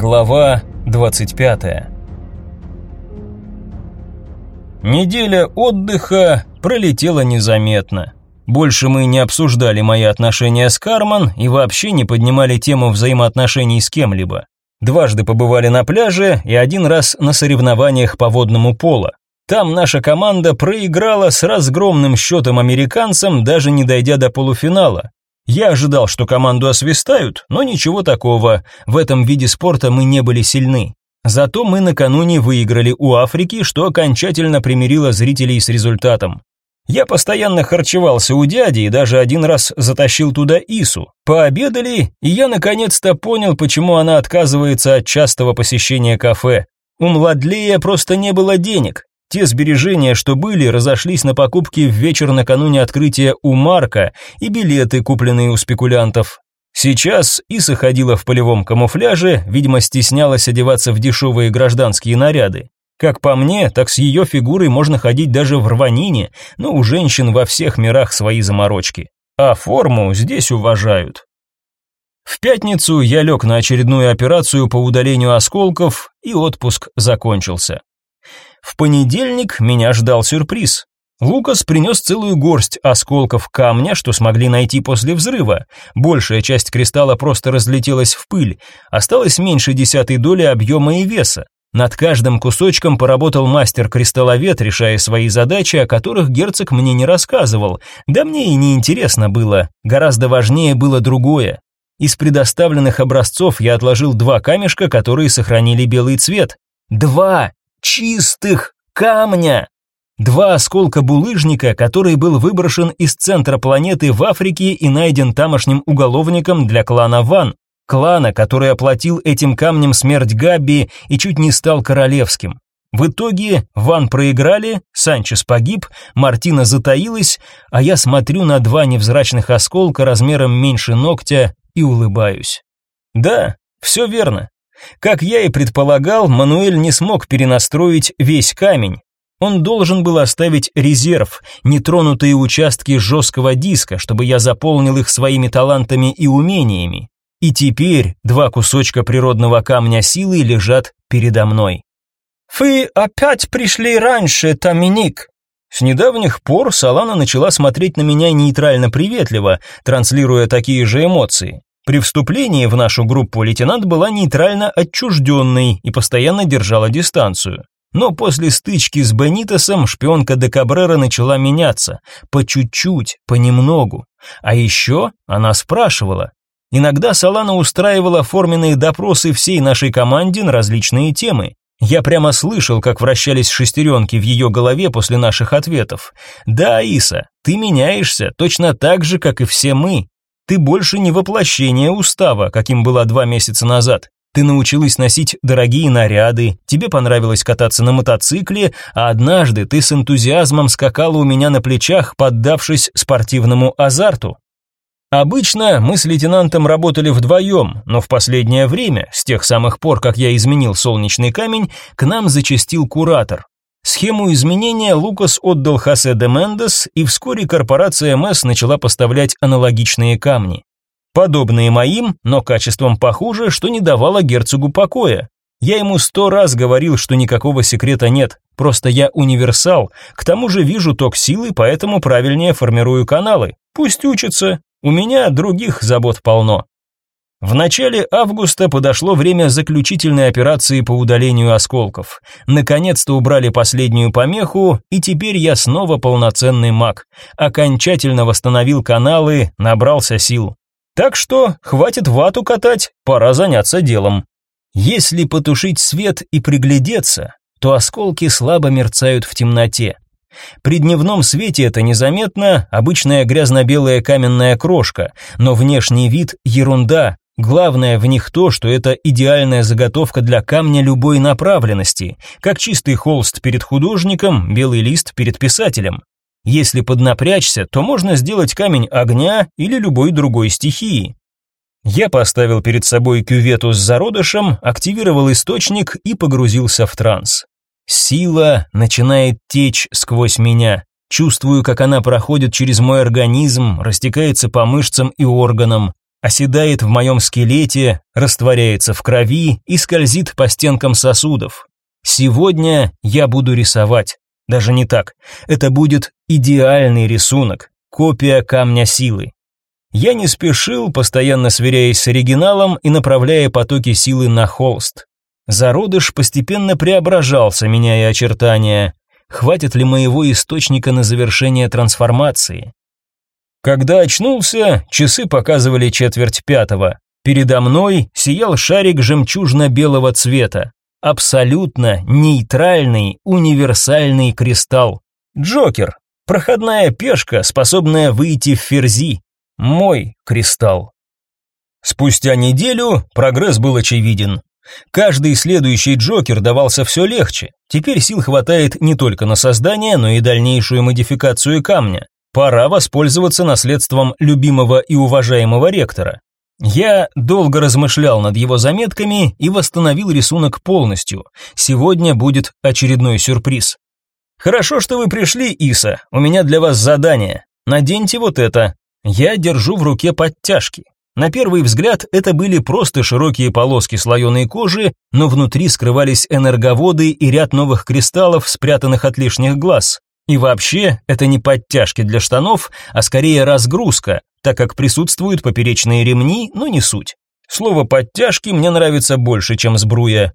Глава 25. Неделя отдыха пролетела незаметно. Больше мы не обсуждали мои отношения с Карман и вообще не поднимали тему взаимоотношений с кем-либо. Дважды побывали на пляже и один раз на соревнованиях по водному поло. Там наша команда проиграла с разгромным счетом американцам, даже не дойдя до полуфинала. Я ожидал, что команду освистают, но ничего такого. В этом виде спорта мы не были сильны. Зато мы накануне выиграли у Африки, что окончательно примирило зрителей с результатом. Я постоянно харчевался у дяди и даже один раз затащил туда Ису. Пообедали, и я наконец-то понял, почему она отказывается от частого посещения кафе. У Младлея просто не было денег. Те сбережения, что были, разошлись на покупки в вечер накануне открытия у Марка и билеты, купленные у спекулянтов. Сейчас Иса ходила в полевом камуфляже, видимо, стеснялась одеваться в дешевые гражданские наряды. Как по мне, так с ее фигурой можно ходить даже в рванине, но у женщин во всех мирах свои заморочки. А форму здесь уважают. В пятницу я лег на очередную операцию по удалению осколков, и отпуск закончился. В понедельник меня ждал сюрприз. Лукас принес целую горсть осколков камня, что смогли найти после взрыва. Большая часть кристалла просто разлетелась в пыль, осталось меньше десятой доли объема и веса. Над каждым кусочком поработал мастер-кристалловед, решая свои задачи, о которых герцог мне не рассказывал. Да мне и не интересно было, гораздо важнее было другое. Из предоставленных образцов я отложил два камешка, которые сохранили белый цвет. Два! Чистых камня. Два осколка булыжника, который был выброшен из центра планеты в Африке и найден тамошним уголовником для клана Ван, клана, который оплатил этим камнем смерть Габби и чуть не стал королевским. В итоге Ван проиграли, Санчес погиб, Мартина затаилась, а я смотрю на два невзрачных осколка размером меньше ногтя и улыбаюсь. Да, все верно. Как я и предполагал, Мануэль не смог перенастроить весь камень. Он должен был оставить резерв, нетронутые участки жесткого диска, чтобы я заполнил их своими талантами и умениями. И теперь два кусочка природного камня силы лежат передо мной. «Вы опять пришли раньше, Таминик!» С недавних пор Салана начала смотреть на меня нейтрально-приветливо, транслируя такие же эмоции. При вступлении в нашу группу лейтенант была нейтрально отчужденной и постоянно держала дистанцию. Но после стычки с Бенитосом шпионка де Кабрера начала меняться, по чуть-чуть, понемногу. А еще она спрашивала. Иногда Салана устраивала форменные допросы всей нашей команде на различные темы. Я прямо слышал, как вращались шестеренки в ее голове после наших ответов. «Да, Иса, ты меняешься, точно так же, как и все мы. Ты больше не воплощение устава, каким была два месяца назад. Ты научилась носить дорогие наряды, тебе понравилось кататься на мотоцикле, а однажды ты с энтузиазмом скакала у меня на плечах, поддавшись спортивному азарту. Обычно мы с лейтенантом работали вдвоем, но в последнее время, с тех самых пор, как я изменил солнечный камень, к нам зачастил куратор. Схему изменения Лукас отдал Хосе де Мендес, и вскоре корпорация МС начала поставлять аналогичные камни. Подобные моим, но качеством похуже, что не давало герцогу покоя. Я ему сто раз говорил, что никакого секрета нет, просто я универсал, к тому же вижу ток силы, поэтому правильнее формирую каналы. Пусть учится, у меня других забот полно. В начале августа подошло время заключительной операции по удалению осколков. Наконец-то убрали последнюю помеху, и теперь я снова полноценный маг. Окончательно восстановил каналы, набрался сил. Так что хватит вату катать, пора заняться делом. Если потушить свет и приглядеться, то осколки слабо мерцают в темноте. При дневном свете это незаметно, обычная грязно-белая каменная крошка, но внешний вид ерунда, Главное в них то, что это идеальная заготовка для камня любой направленности, как чистый холст перед художником, белый лист перед писателем. Если поднапрячься, то можно сделать камень огня или любой другой стихии. Я поставил перед собой кювету с зародышем, активировал источник и погрузился в транс. Сила начинает течь сквозь меня. Чувствую, как она проходит через мой организм, растекается по мышцам и органам. Оседает в моем скелете, растворяется в крови и скользит по стенкам сосудов. Сегодня я буду рисовать. Даже не так. Это будет идеальный рисунок, копия камня силы. Я не спешил, постоянно сверяясь с оригиналом и направляя потоки силы на холст. Зародыш постепенно преображался, меняя очертания. Хватит ли моего источника на завершение трансформации? Когда очнулся, часы показывали четверть пятого. Передо мной сиял шарик жемчужно-белого цвета. Абсолютно нейтральный, универсальный кристалл. Джокер. Проходная пешка, способная выйти в ферзи. Мой кристалл. Спустя неделю прогресс был очевиден. Каждый следующий Джокер давался все легче. Теперь сил хватает не только на создание, но и дальнейшую модификацию камня. Пора воспользоваться наследством любимого и уважаемого ректора. Я долго размышлял над его заметками и восстановил рисунок полностью. Сегодня будет очередной сюрприз. Хорошо, что вы пришли, Иса. У меня для вас задание. Наденьте вот это. Я держу в руке подтяжки. На первый взгляд это были просто широкие полоски слоеной кожи, но внутри скрывались энерговоды и ряд новых кристаллов, спрятанных от лишних глаз. И вообще, это не подтяжки для штанов, а скорее разгрузка, так как присутствуют поперечные ремни, но не суть. Слово «подтяжки» мне нравится больше, чем сбруя.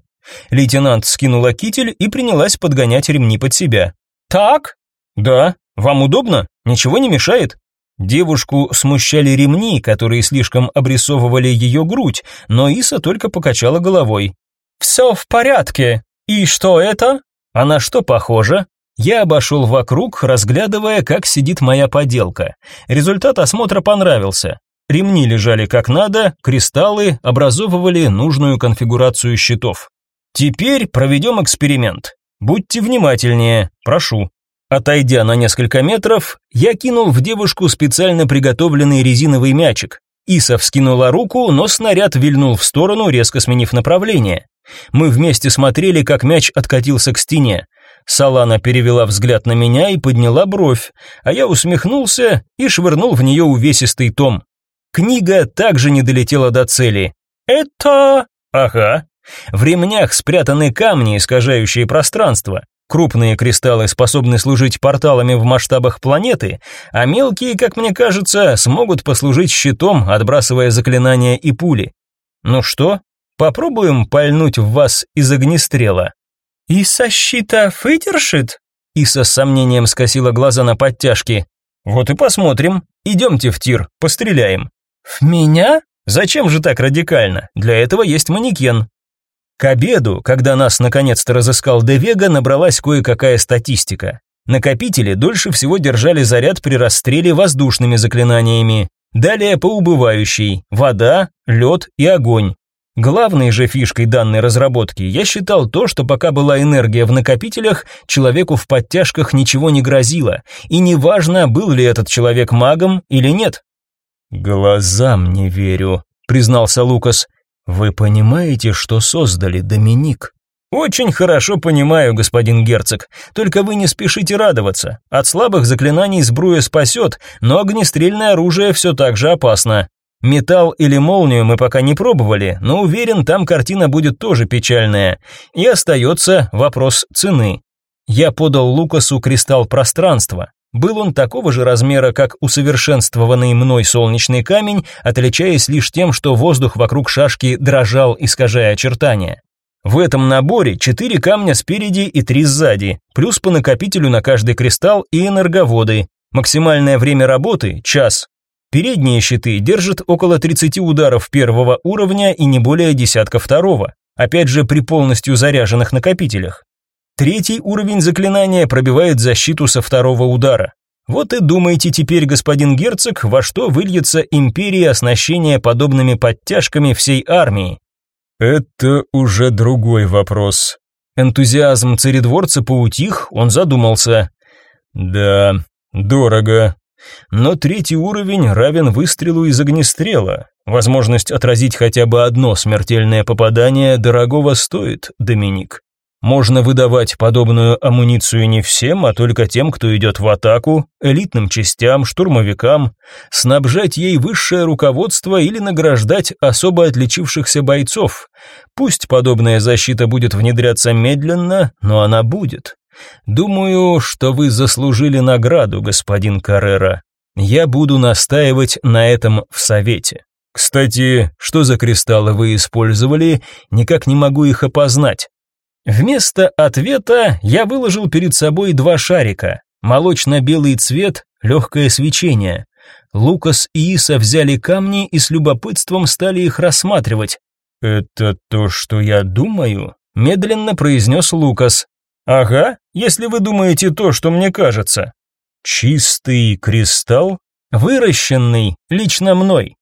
Лейтенант скинула китель и принялась подгонять ремни под себя. «Так?» «Да. Вам удобно? Ничего не мешает?» Девушку смущали ремни, которые слишком обрисовывали ее грудь, но Иса только покачала головой. «Все в порядке. И что это?» «А на что похоже?» Я обошел вокруг, разглядывая, как сидит моя поделка. Результат осмотра понравился. Ремни лежали как надо, кристаллы образовывали нужную конфигурацию щитов. Теперь проведем эксперимент. Будьте внимательнее, прошу. Отойдя на несколько метров, я кинул в девушку специально приготовленный резиновый мячик. Иса вскинула руку, но снаряд вильнул в сторону, резко сменив направление. Мы вместе смотрели, как мяч откатился к стене. Салана перевела взгляд на меня и подняла бровь, а я усмехнулся и швырнул в нее увесистый том. Книга также не долетела до цели. «Это...» «Ага». В ремнях спрятаны камни, искажающие пространство. Крупные кристаллы способны служить порталами в масштабах планеты, а мелкие, как мне кажется, смогут послужить щитом, отбрасывая заклинания и пули. Ну что, попробуем пальнуть в вас из огнестрела? И со щита выдержит? Иса с сомнением скосила глаза на подтяжки. Вот и посмотрим. Идемте в тир, постреляем. В меня? Зачем же так радикально? Для этого есть манекен. К обеду, когда нас наконец-то разыскал Девега, набралась кое-какая статистика. Накопители дольше всего держали заряд при расстреле воздушными заклинаниями. Далее по убывающей – вода, лед и огонь. Главной же фишкой данной разработки я считал то, что пока была энергия в накопителях, человеку в подтяжках ничего не грозило, и неважно, был ли этот человек магом или нет. «Глазам не верю», — признался Лукас. Вы понимаете, что создали, Доминик? Очень хорошо понимаю, господин герцог. Только вы не спешите радоваться. От слабых заклинаний сбруя спасет, но огнестрельное оружие все так же опасно. Металл или молнию мы пока не пробовали, но уверен, там картина будет тоже печальная. И остается вопрос цены. Я подал Лукасу кристалл пространства. Был он такого же размера, как усовершенствованный мной солнечный камень, отличаясь лишь тем, что воздух вокруг шашки дрожал, искажая очертания. В этом наборе четыре камня спереди и три сзади, плюс по накопителю на каждый кристалл и энерговоды. Максимальное время работы – час. Передние щиты держат около 30 ударов первого уровня и не более десятка второго. Опять же при полностью заряженных накопителях. Третий уровень заклинания пробивает защиту со второго удара. Вот и думайте теперь, господин герцог, во что выльется империя оснащения подобными подтяжками всей армии. Это уже другой вопрос. Энтузиазм царедворца поутих, он задумался. Да, дорого. Но третий уровень равен выстрелу из огнестрела. Возможность отразить хотя бы одно смертельное попадание дорогого стоит, Доминик. Можно выдавать подобную амуницию не всем, а только тем, кто идет в атаку, элитным частям, штурмовикам, снабжать ей высшее руководство или награждать особо отличившихся бойцов. Пусть подобная защита будет внедряться медленно, но она будет. Думаю, что вы заслужили награду, господин Каррера. Я буду настаивать на этом в совете. Кстати, что за кристаллы вы использовали? Никак не могу их опознать. Вместо ответа я выложил перед собой два шарика. Молочно-белый цвет, легкое свечение. Лукас и Иса взяли камни и с любопытством стали их рассматривать. «Это то, что я думаю?» – медленно произнес Лукас. «Ага, если вы думаете то, что мне кажется». «Чистый кристалл?» «Выращенный лично мной.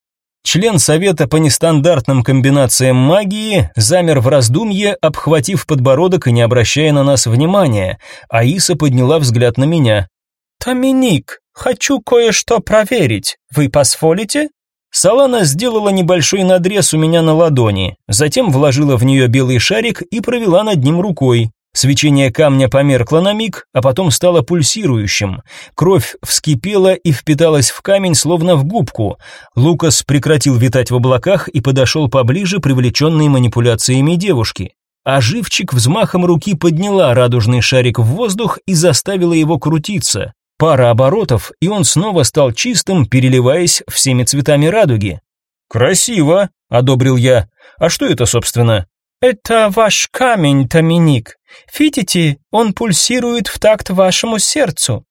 Член совета по нестандартным комбинациям магии замер в раздумье, обхватив подбородок и не обращая на нас внимания. Аиса подняла взгляд на меня. «Таминик, хочу кое-что проверить. Вы позволите?» Салана сделала небольшой надрез у меня на ладони, затем вложила в нее белый шарик и провела над ним рукой. Свечение камня померкло на миг, а потом стало пульсирующим. Кровь вскипела и впиталась в камень, словно в губку. Лукас прекратил витать в облаках и подошел поближе, привлеченный манипуляциями девушки. А живчик взмахом руки подняла радужный шарик в воздух и заставила его крутиться. Пара оборотов, и он снова стал чистым, переливаясь всеми цветами радуги. «Красиво», — одобрил я. «А что это, собственно?» «Это ваш камень, Доминик. Видите, он пульсирует в такт вашему сердцу».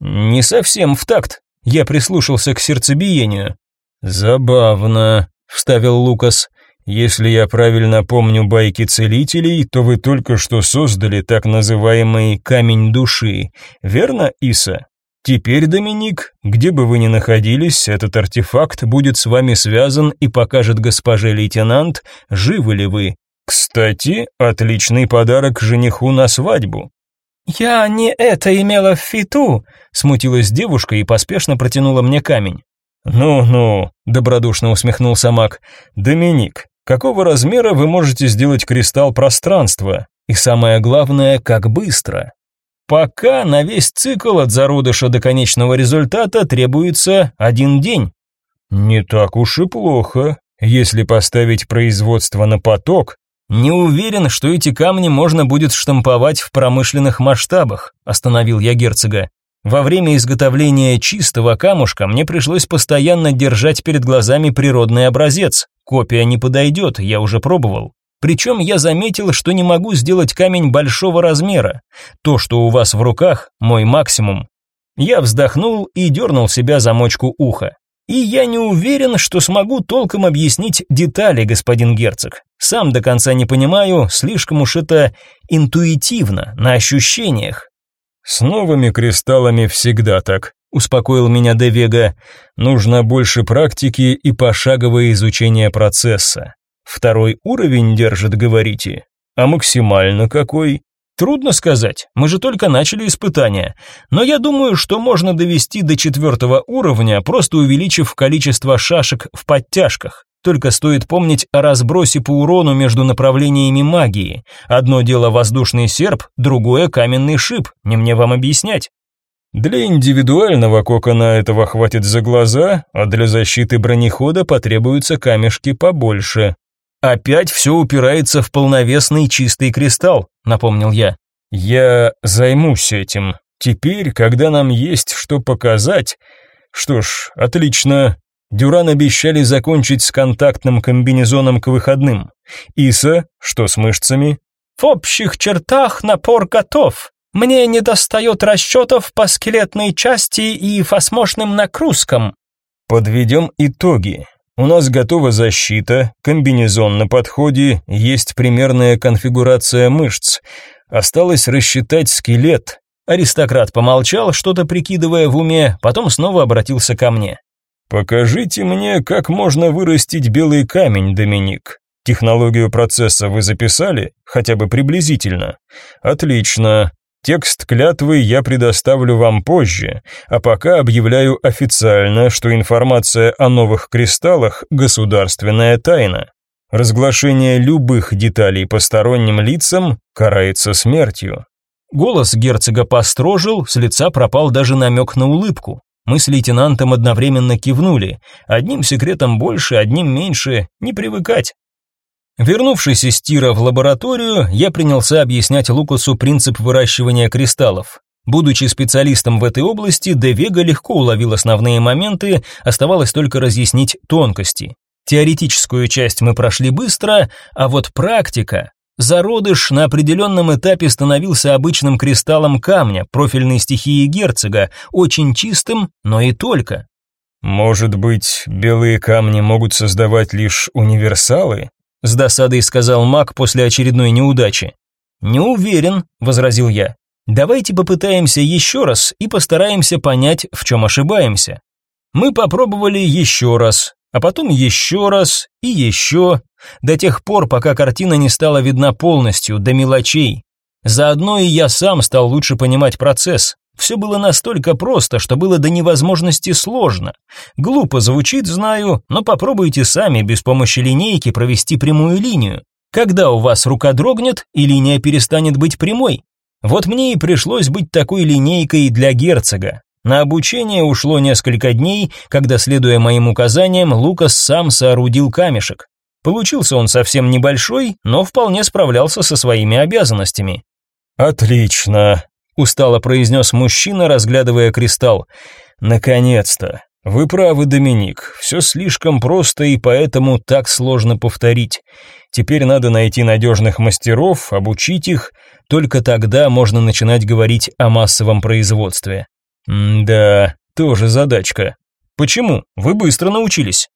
«Не совсем в такт». Я прислушался к сердцебиению. «Забавно», — вставил Лукас. «Если я правильно помню байки целителей, то вы только что создали так называемый камень души, верно, Иса?» Теперь, Доминик, где бы вы ни находились, этот артефакт будет с вами связан и покажет госпоже лейтенант, живы ли вы кстати, отличный подарок жениху на свадьбу. Я не это имела в виду, смутилась девушка и поспешно протянула мне камень. Ну-ну, добродушно усмехнулся Мак. Доминик, какого размера вы можете сделать кристалл пространства? И самое главное, как быстро? Пока на весь цикл от зародыша до конечного результата требуется один день. Не так уж и плохо. Если поставить производство на поток, не уверен, что эти камни можно будет штамповать в промышленных масштабах, остановил я герцога. Во время изготовления чистого камушка мне пришлось постоянно держать перед глазами природный образец. Копия не подойдет, я уже пробовал. Причем я заметил, что не могу сделать камень большого размера. То, что у вас в руках, мой максимум. Я вздохнул и дернул себя за мочку уха. И я не уверен, что смогу толком объяснить детали, господин герцог. Сам до конца не понимаю, слишком уж это интуитивно, на ощущениях. С новыми кристаллами всегда так, успокоил меня Девега. Нужно больше практики и пошаговое изучение процесса. Второй уровень держит, говорите? А максимально какой? Трудно сказать, мы же только начали испытания. Но я думаю, что можно довести до четвертого уровня, просто увеличив количество шашек в подтяжках. Только стоит помнить о разбросе по урону между направлениями магии. Одно дело воздушный серп, другое каменный шип. Не мне вам объяснять. Для индивидуального кокона этого хватит за глаза, а для защиты бронехода потребуются камешки побольше. Опять все упирается в полновесный чистый кристалл, напомнил я. Я займусь этим. Теперь, когда нам есть что показать. Что ж, отлично. Дюран обещали закончить с контактным комбинезоном к выходным. Иса, что с мышцами? В общих чертах напор готов. Мне не достает расчетов по скелетной части и фосмошным нагрузкам. Подведем итоги. У нас готова защита, комбинезон на подходе, есть примерная конфигурация мышц. Осталось рассчитать скелет. Аристократ помолчал, что-то прикидывая в уме, потом снова обратился ко мне. Покажите мне, как можно вырастить белый камень, Доминик. Технологию процесса вы записали, хотя бы приблизительно. Отлично. Текст клятвы я предоставлю вам позже, а пока объявляю официально, что информация о новых кристаллах – государственная тайна. Разглашение любых деталей посторонним лицам карается смертью. Голос герцога построжил, с лица пропал даже намек на улыбку. Мы с лейтенантом одновременно кивнули. Одним секретом больше, одним меньше, не привыкать. Вернувшись из тира в лабораторию, я принялся объяснять Лукасу принцип выращивания кристаллов. Будучи специалистом в этой области, Де Вега легко уловил основные моменты, оставалось только разъяснить тонкости. Теоретическую часть мы прошли быстро, а вот практика... Зародыш на определенном этапе становился обычным кристаллом камня, профильной стихии герцога, очень чистым, но и только. «Может быть, белые камни могут создавать лишь универсалы?» С досадой сказал маг после очередной неудачи. «Не уверен», — возразил я. «Давайте попытаемся еще раз и постараемся понять, в чем ошибаемся». Мы попробовали еще раз, а потом еще раз и еще, до тех пор, пока картина не стала видна полностью, до мелочей. Заодно и я сам стал лучше понимать процесс. Все было настолько просто, что было до невозможности сложно. Глупо звучит, знаю, но попробуйте сами без помощи линейки провести прямую линию. Когда у вас рука дрогнет и линия перестанет быть прямой? Вот мне и пришлось быть такой линейкой для герцога. На обучение ушло несколько дней, когда, следуя моим указаниям, Лукас сам соорудил камешек. Получился он совсем небольшой, но вполне справлялся со своими обязанностями. «Отлично», – устало произнес мужчина, разглядывая кристалл. «Наконец-то! Вы правы, Доминик, все слишком просто и поэтому так сложно повторить. Теперь надо найти надежных мастеров, обучить их, только тогда можно начинать говорить о массовом производстве». «Да, тоже задачка. Почему? Вы быстро научились».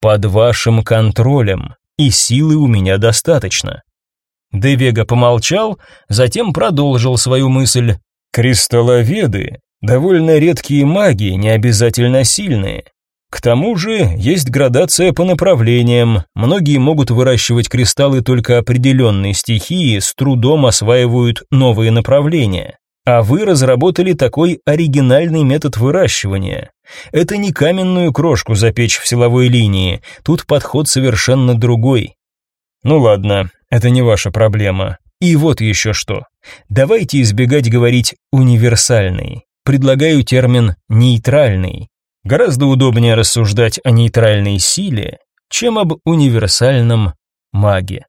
«Под вашим контролем, и силы у меня достаточно». Девега помолчал, затем продолжил свою мысль. «Кристалловеды – довольно редкие маги, не обязательно сильные. К тому же есть градация по направлениям. Многие могут выращивать кристаллы только определенной стихии, с трудом осваивают новые направления. А вы разработали такой оригинальный метод выращивания. Это не каменную крошку запечь в силовой линии, тут подход совершенно другой. Ну ладно, это не ваша проблема. И вот еще что. Давайте избегать говорить «универсальный». Предлагаю термин «нейтральный». Гораздо удобнее рассуждать о нейтральной силе, чем об универсальном маге.